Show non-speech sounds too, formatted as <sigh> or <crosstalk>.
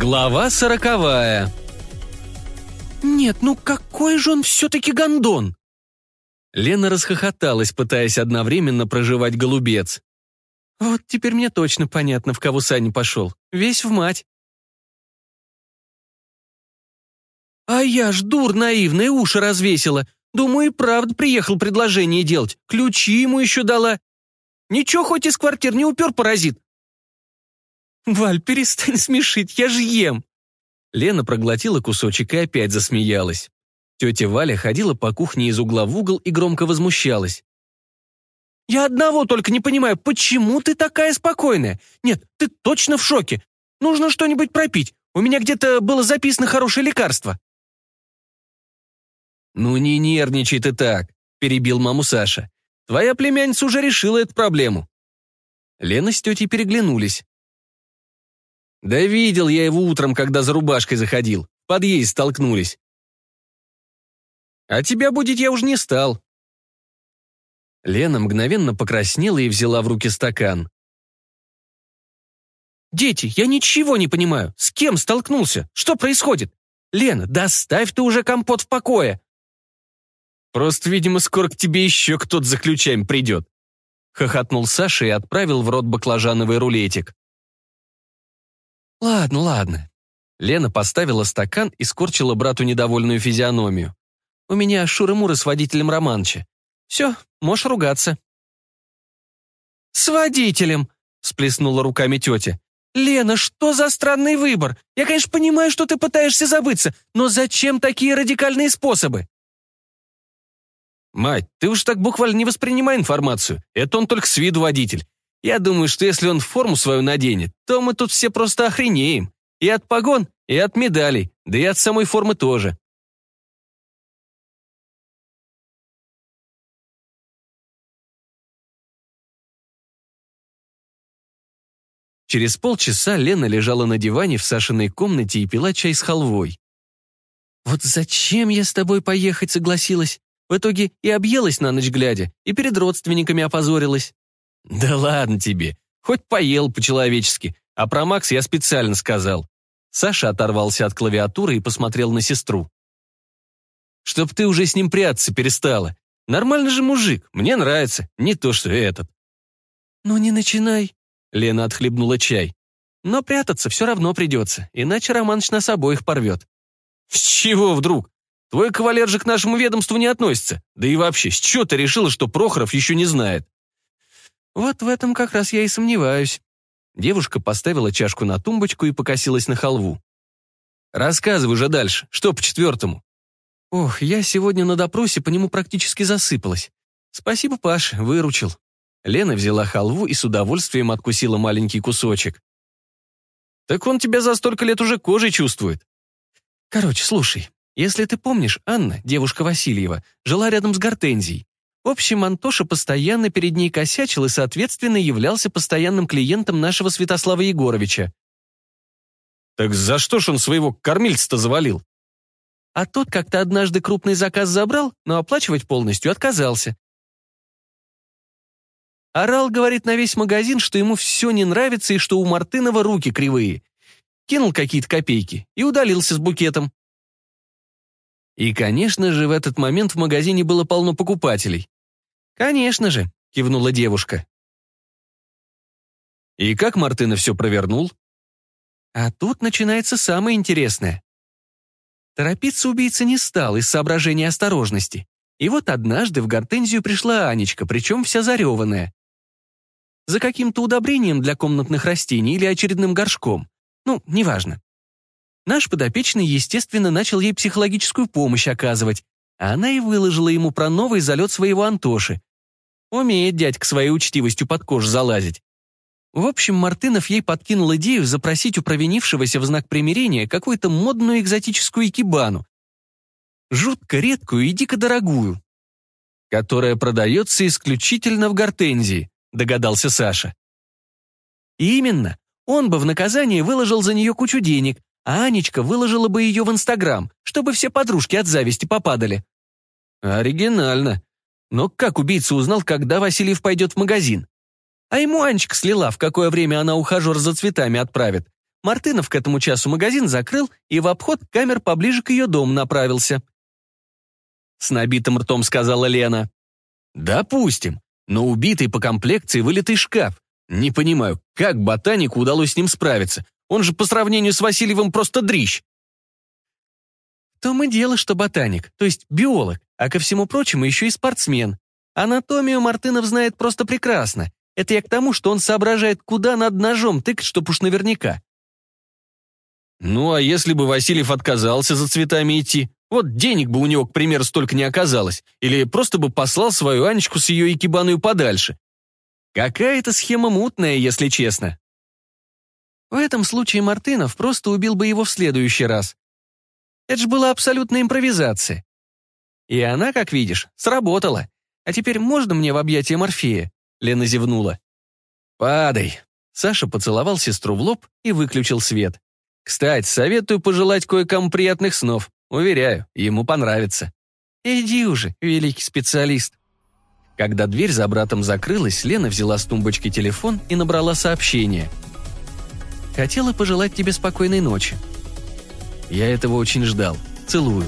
Глава сороковая. «Нет, ну какой же он все-таки гондон!» Лена расхохоталась, пытаясь одновременно проживать голубец. «Вот теперь мне точно понятно, в кого Саня пошел. Весь в мать». «А я ж дур наивная, уши развесила. Думаю, и правда приехал предложение делать. Ключи ему еще дала. Ничего, хоть из квартир не упер паразит. «Валь, перестань <laughs> смешить, я же ем!» Лена проглотила кусочек и опять засмеялась. Тетя Валя ходила по кухне из угла в угол и громко возмущалась. «Я одного только не понимаю, почему ты такая спокойная? Нет, ты точно в шоке. Нужно что-нибудь пропить. У меня где-то было записано хорошее лекарство». «Ну не нервничай ты так», — перебил маму Саша. «Твоя племянница уже решила эту проблему». Лена с тетей переглянулись. Да видел я его утром, когда за рубашкой заходил. Подъезд столкнулись. А тебя будить я уже не стал. Лена мгновенно покраснела и взяла в руки стакан. «Дети, я ничего не понимаю. С кем столкнулся? Что происходит? Лена, доставь ты уже компот в покое!» «Просто, видимо, скоро к тебе еще кто-то за ключами придет», — хохотнул Саша и отправил в рот баклажановый рулетик. «Ладно, ладно». Лена поставила стакан и скорчила брату недовольную физиономию. «У меня шуры-муры с водителем Романча. Все, можешь ругаться». «С водителем!» — сплеснула руками тетя. «Лена, что за странный выбор? Я, конечно, понимаю, что ты пытаешься забыться, но зачем такие радикальные способы?» «Мать, ты уж так буквально не воспринимай информацию. Это он только с виду водитель. Я думаю, что если он форму свою наденет, то мы тут все просто охренеем. И от погон, и от медалей, да и от самой формы тоже. Через полчаса Лена лежала на диване в Сашиной комнате и пила чай с халвой. «Вот зачем я с тобой поехать согласилась? В итоге и объелась на ночь глядя, и перед родственниками опозорилась. «Да ладно тебе. Хоть поел по-человечески. А про Макс я специально сказал». Саша оторвался от клавиатуры и посмотрел на сестру. «Чтоб ты уже с ним прятаться перестала. Нормальный же мужик, мне нравится, не то что этот». «Ну не начинай», — Лена отхлебнула чай. «Но прятаться все равно придется, иначе Романыч нас обоих порвет». «С чего вдруг? Твой кавалер же к нашему ведомству не относится. Да и вообще, с чего ты решила, что Прохоров еще не знает?» Вот в этом как раз я и сомневаюсь. Девушка поставила чашку на тумбочку и покосилась на халву. Рассказывай уже дальше, что по четвертому? Ох, я сегодня на допросе по нему практически засыпалась. Спасибо, Паш, выручил. Лена взяла халву и с удовольствием откусила маленький кусочек. Так он тебя за столько лет уже кожей чувствует. Короче, слушай, если ты помнишь, Анна, девушка Васильева, жила рядом с Гортензией. В общем, Антоша постоянно перед ней косячил и, соответственно, являлся постоянным клиентом нашего Святослава Егоровича. «Так за что ж он своего кормильца-то завалил?» А тот как-то однажды крупный заказ забрал, но оплачивать полностью отказался. Орал, говорит, на весь магазин, что ему все не нравится и что у Мартынова руки кривые. Кинул какие-то копейки и удалился с букетом. И, конечно же, в этот момент в магазине было полно покупателей. «Конечно же», — кивнула девушка. И как Мартына все провернул? А тут начинается самое интересное. Торопиться убийца не стал из соображения осторожности. И вот однажды в гортензию пришла Анечка, причем вся зареванная. За каким-то удобрением для комнатных растений или очередным горшком. Ну, неважно. Наш подопечный, естественно, начал ей психологическую помощь оказывать, а она и выложила ему про новый залет своего Антоши. Умеет дядька своей учтивостью под кожу залазить. В общем, Мартынов ей подкинул идею запросить у провинившегося в знак примирения какую-то модную экзотическую икебану. Жутко редкую и дико дорогую. Которая продается исключительно в гортензии, догадался Саша. И именно, он бы в наказание выложил за нее кучу денег, а Анечка выложила бы ее в Инстаграм, чтобы все подружки от зависти попадали. Оригинально. Но как убийца узнал, когда Васильев пойдет в магазин? А ему Анечка слила, в какое время она ухажер за цветами отправит. Мартынов к этому часу магазин закрыл и в обход камер поближе к ее дому направился. С набитым ртом сказала Лена. «Допустим, но убитый по комплекции вылитый шкаф. Не понимаю, как ботанику удалось с ним справиться? Он же по сравнению с Васильевым просто дрищ». «В том и дело, что ботаник, то есть биолог, а ко всему прочему еще и спортсмен. Анатомию Мартынов знает просто прекрасно. Это я к тому, что он соображает, куда над ножом тыкать, чтоб уж наверняка. Ну, а если бы Васильев отказался за цветами идти? Вот денег бы у него, к примеру, столько не оказалось. Или просто бы послал свою Анечку с ее икебаную подальше. Какая-то схема мутная, если честно. В этом случае Мартынов просто убил бы его в следующий раз. Это же была абсолютная импровизация. И она, как видишь, сработала. А теперь можно мне в объятия Морфея?» Лена зевнула. «Падай». Саша поцеловал сестру в лоб и выключил свет. «Кстати, советую пожелать кое-кому приятных снов. Уверяю, ему понравится». «Иди уже, великий специалист». Когда дверь за братом закрылась, Лена взяла с тумбочки телефон и набрала сообщение. «Хотела пожелать тебе спокойной ночи». «Я этого очень ждал. Целую».